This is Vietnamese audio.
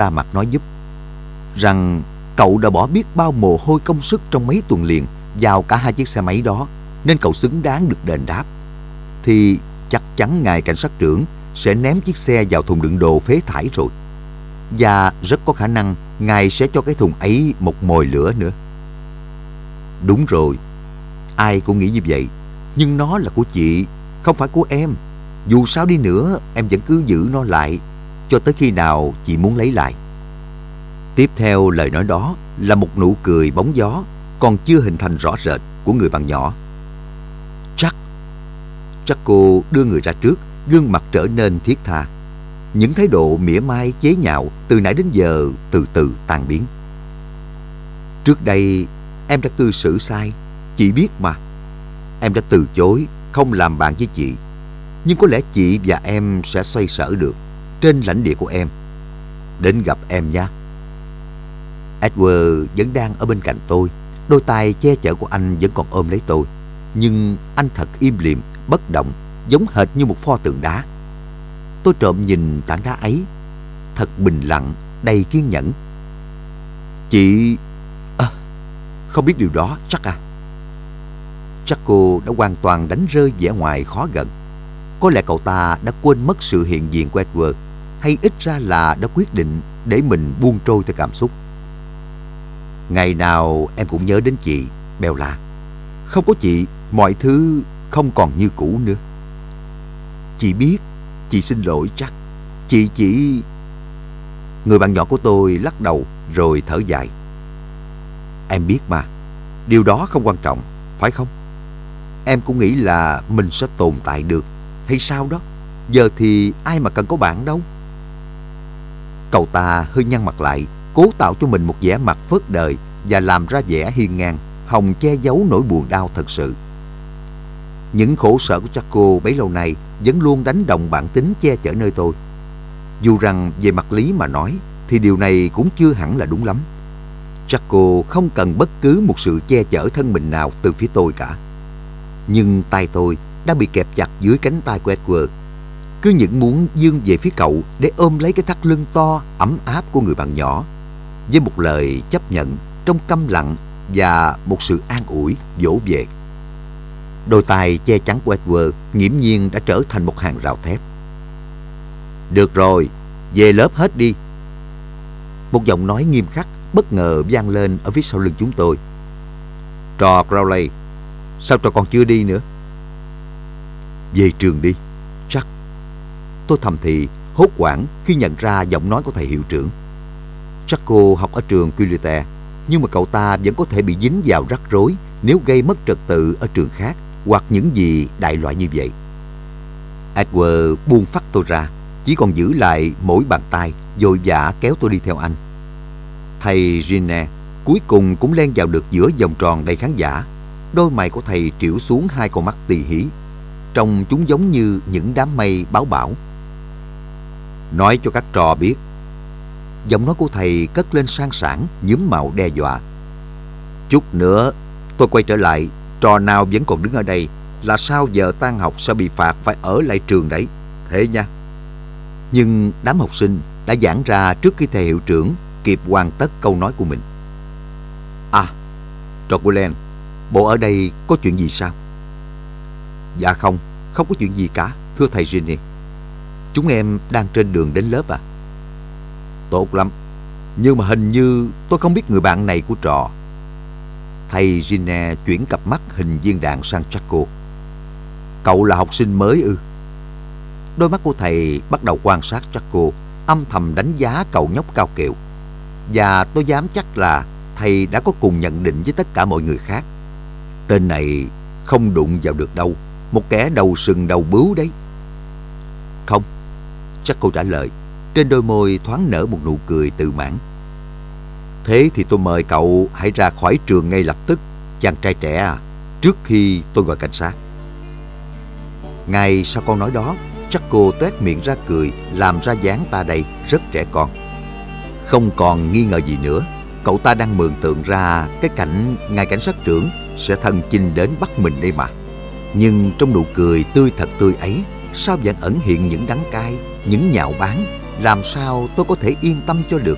ta mặt nói giúp, rằng cậu đã bỏ biết bao mồ hôi công sức trong mấy tuần liền vào cả hai chiếc xe máy đó, nên cậu xứng đáng được đền đáp. Thì chắc chắn ngài cảnh sát trưởng sẽ ném chiếc xe vào thùng đựng đồ phế thải rồi. Và rất có khả năng ngài sẽ cho cái thùng ấy một mồi lửa nữa. Đúng rồi, ai cũng nghĩ như vậy, nhưng nó là của chị, không phải của em. Dù sao đi nữa, em vẫn cứ giữ nó lại cho tới khi nào chị muốn lấy lại. Tiếp theo lời nói đó là một nụ cười bóng gió, còn chưa hình thành rõ rệt của người bạn nhỏ. Chắc chắc cô đưa người ra trước, gương mặt trở nên thiết tha. Những thái độ mỉa mai, chế nhạo từ nãy đến giờ từ từ tan biến. Trước đây, em đã cư xử sai, chị biết mà. Em đã từ chối, không làm bạn với chị. Nhưng có lẽ chị và em sẽ xoay sở được trên lãnh địa của em đến gặp em nha Edward vẫn đang ở bên cạnh tôi đôi tay che chở của anh vẫn còn ôm lấy tôi nhưng anh thật im lìm bất động giống hệt như một pho tượng đá. Tôi trộm nhìn tảng đá ấy thật bình lặng đầy kiên nhẫn. Chị à, không biết điều đó chắc à? Chắc cô đã hoàn toàn đánh rơi vẻ ngoài khó gần. Có lẽ cậu ta đã quên mất sự hiện diện của Edward hay ít ra là đã quyết định để mình buông trôi theo cảm xúc. Ngày nào em cũng nhớ đến chị, bèo la. không có chị, mọi thứ không còn như cũ nữa. Chị biết, chị xin lỗi chắc. Chị chỉ, người bạn nhỏ của tôi lắc đầu rồi thở dài. Em biết mà, điều đó không quan trọng, phải không? Em cũng nghĩ là mình sẽ tồn tại được, hay sao đó? Giờ thì ai mà cần có bạn đâu cậu ta hơi nhăn mặt lại, cố tạo cho mình một vẻ mặt phớt đời và làm ra vẻ hiên ngang hòng che giấu nỗi buồn đau thật sự những khổ sở của Chaco bấy lâu nay vẫn luôn đánh đồng bản tính che chở nơi tôi. Dù rằng về mặt lý mà nói, thì điều này cũng chưa hẳn là đúng lắm. Chaco không cần bất cứ một sự che chở thân mình nào từ phía tôi cả. Nhưng tay tôi đã bị kẹp chặt dưới cánh tay của Edward. Cứ những muốn dương về phía cậu để ôm lấy cái thắt lưng to, ấm áp của người bạn nhỏ. Với một lời chấp nhận trong câm lặng và một sự an ủi, dỗ về. Đôi tay che chắn của Edward nghiễm nhiên đã trở thành một hàng rào thép. Được rồi, về lớp hết đi. Một giọng nói nghiêm khắc bất ngờ vang lên ở phía sau lưng chúng tôi. Trò Crowley, sao trò còn chưa đi nữa? Về trường đi. Tôi thầm thì hốt hoảng khi nhận ra giọng nói của thầy hiệu trưởng. Chắc cô học ở trường Quillete, nhưng mà cậu ta vẫn có thể bị dính vào rắc rối nếu gây mất trật tự ở trường khác hoặc những gì đại loại như vậy. Edward buông phát tôi ra, chỉ còn giữ lại mỗi bàn tay, dội vã kéo tôi đi theo anh. Thầy Gine cuối cùng cũng len vào được giữa vòng tròn đầy khán giả. Đôi mày của thầy triểu xuống hai con mắt tì hí. Trông chúng giống như những đám mây báo bão. Nói cho các trò biết. Giọng nói của thầy cất lên sang sảng, nhúm màu đe dọa. Chút nữa, tôi quay trở lại Trò nào vẫn còn đứng ở đây là sau giờ tan học sẽ bị phạt phải ở lại trường đấy. Thế nha. Nhưng đám học sinh đã giãn ra trước khi thầy hiệu trưởng kịp hoàn tất câu nói của mình. À, trò của Len, bộ ở đây có chuyện gì sao? Dạ không, không có chuyện gì cả, thưa thầy Ginny. Chúng em đang trên đường đến lớp à? Tốt lắm, nhưng mà hình như tôi không biết người bạn này của trò Thầy Gine chuyển cặp mắt hình viên đạn sang Chaco. Cậu là học sinh mới ư? Đôi mắt của thầy bắt đầu quan sát Chaco, âm thầm đánh giá cậu nhóc cao kiệu. Và tôi dám chắc là thầy đã có cùng nhận định với tất cả mọi người khác. Tên này không đụng vào được đâu, một kẻ đầu sừng đầu bướu đấy. Không, chắc cô trả lời, trên đôi môi thoáng nở một nụ cười tự mãn. Thế thì tôi mời cậu hãy ra khỏi trường ngay lập tức, chàng trai trẻ à, trước khi tôi gọi cảnh sát. Ngay sau câu nói đó, chắc cô tuét miệng ra cười, làm ra dáng ta đây rất trẻ con. Không còn nghi ngờ gì nữa, cậu ta đang mường tượng ra cái cảnh ngài cảnh sát trưởng sẽ thân chinh đến bắt mình đây mà. Nhưng trong nụ cười tươi thật tươi ấy, sao vẫn ẩn hiện những đắng cay, những nhạo báng? Làm sao tôi có thể yên tâm cho được?